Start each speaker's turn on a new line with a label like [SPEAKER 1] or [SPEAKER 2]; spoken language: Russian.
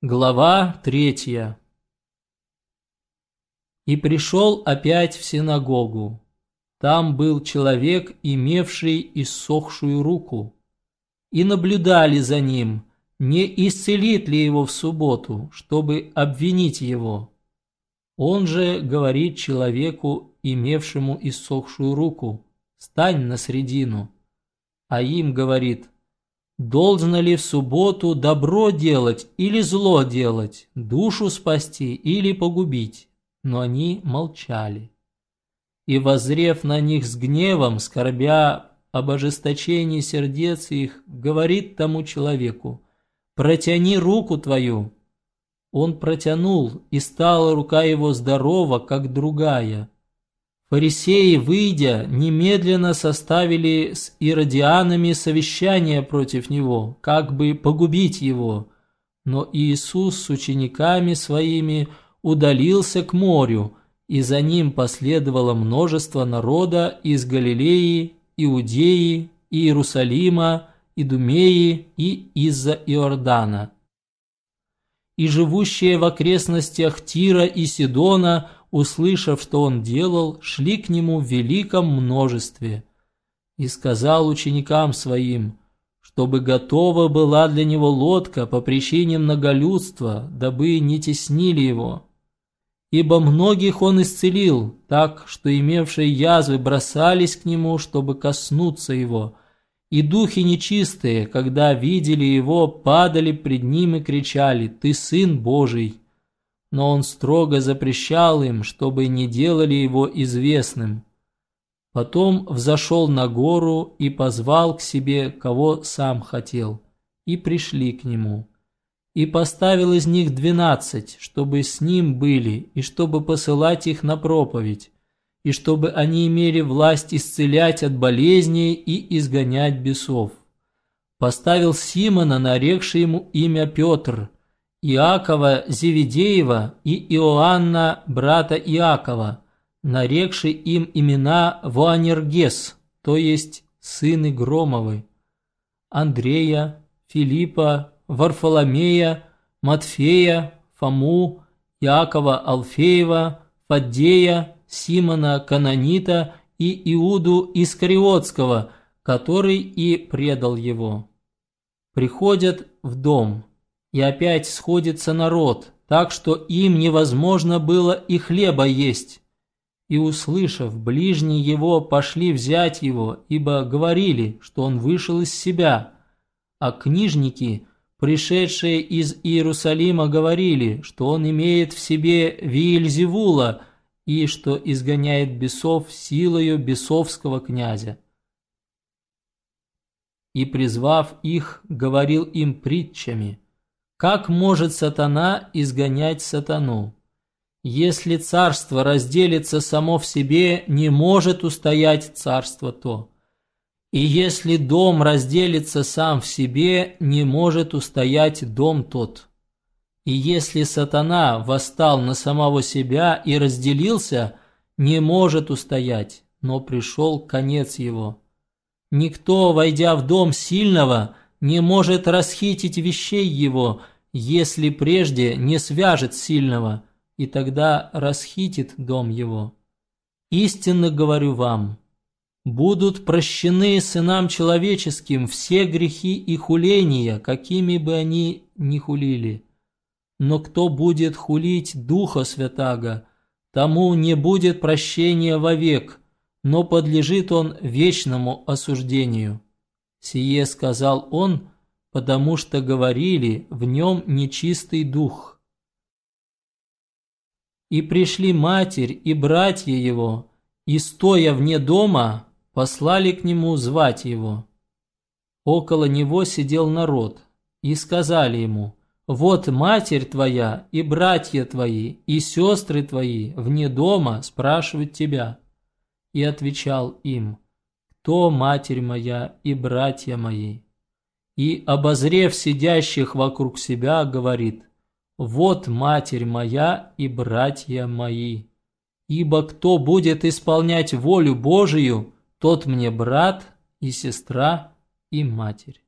[SPEAKER 1] Глава третья И пришел опять в синагогу. Там был человек, имевший иссохшую руку. И наблюдали за ним, не исцелит ли его в субботу, чтобы обвинить его. Он же говорит человеку, имевшему иссохшую руку, «Стань на средину». А им говорит – Должно ли в субботу добро делать или зло делать, душу спасти или погубить? Но они молчали. И, возрев на них с гневом, скорбя об ожесточении сердец их, говорит тому человеку, «Протяни руку твою». Он протянул, и стала рука его здорова, как другая. Фарисеи, выйдя, немедленно составили с иродианами совещание против него, как бы погубить его. Но Иисус с учениками своими удалился к морю, и за ним последовало множество народа из Галилеи, Иудеи, Иерусалима, Идумеи и из-за Иордана. И живущие в окрестностях Тира и Сидона – услышав, что он делал, шли к нему в великом множестве. И сказал ученикам своим, чтобы готова была для него лодка по причине многолюдства, дабы не теснили его. Ибо многих он исцелил, так, что имевшие язвы бросались к нему, чтобы коснуться его. И духи нечистые, когда видели его, падали пред ним и кричали «Ты Сын Божий!» Но он строго запрещал им, чтобы не делали его известным. Потом взошел на гору и позвал к себе, кого сам хотел, и пришли к нему. И поставил из них двенадцать, чтобы с ним были, и чтобы посылать их на проповедь, и чтобы они имели власть исцелять от болезней и изгонять бесов. Поставил Симона, нарекший ему имя Петр, Иакова Зеведеева и Иоанна, брата Иакова, нарекший им имена Вуанергес, то есть сыны Громовы, Андрея, Филиппа, Варфоломея, Матфея, Фому, Иакова Алфеева, Фаддея, Симона Канонита и Иуду Искариотского, который и предал его. Приходят в дом – и опять сходится народ, так что им невозможно было и хлеба есть. И, услышав, ближние его пошли взять его, ибо говорили, что он вышел из себя. А книжники, пришедшие из Иерусалима, говорили, что он имеет в себе Виильзевула и что изгоняет бесов силою бесовского князя. И, призвав их, говорил им притчами – как может сатана изгонять сатану? Если царство разделится само в себе, не может устоять царство то. И если дом разделится сам в себе, не может устоять дом тот. И если сатана восстал на самого себя и разделился, не может устоять, но пришел конец его. Никто, войдя в дом сильного, не может расхитить вещей его, если прежде не свяжет сильного, и тогда расхитит дом его. Истинно говорю вам, будут прощены сынам человеческим все грехи и хуления, какими бы они ни хулили. Но кто будет хулить Духа Святаго, тому не будет прощения вовек, но подлежит он вечному осуждению. Сие сказал он, потому что говорили в нем нечистый дух. И пришли матерь и братья его, и, стоя вне дома, послали к нему звать его. Около него сидел народ, и сказали ему, «Вот матерь твоя и братья твои и сестры твои вне дома спрашивают тебя». И отвечал им, «Кто матерь моя и братья мои?» и, обозрев сидящих вокруг себя, говорит, «Вот матерь моя и братья мои. Ибо кто будет исполнять волю Божию, тот мне брат и сестра и матерь».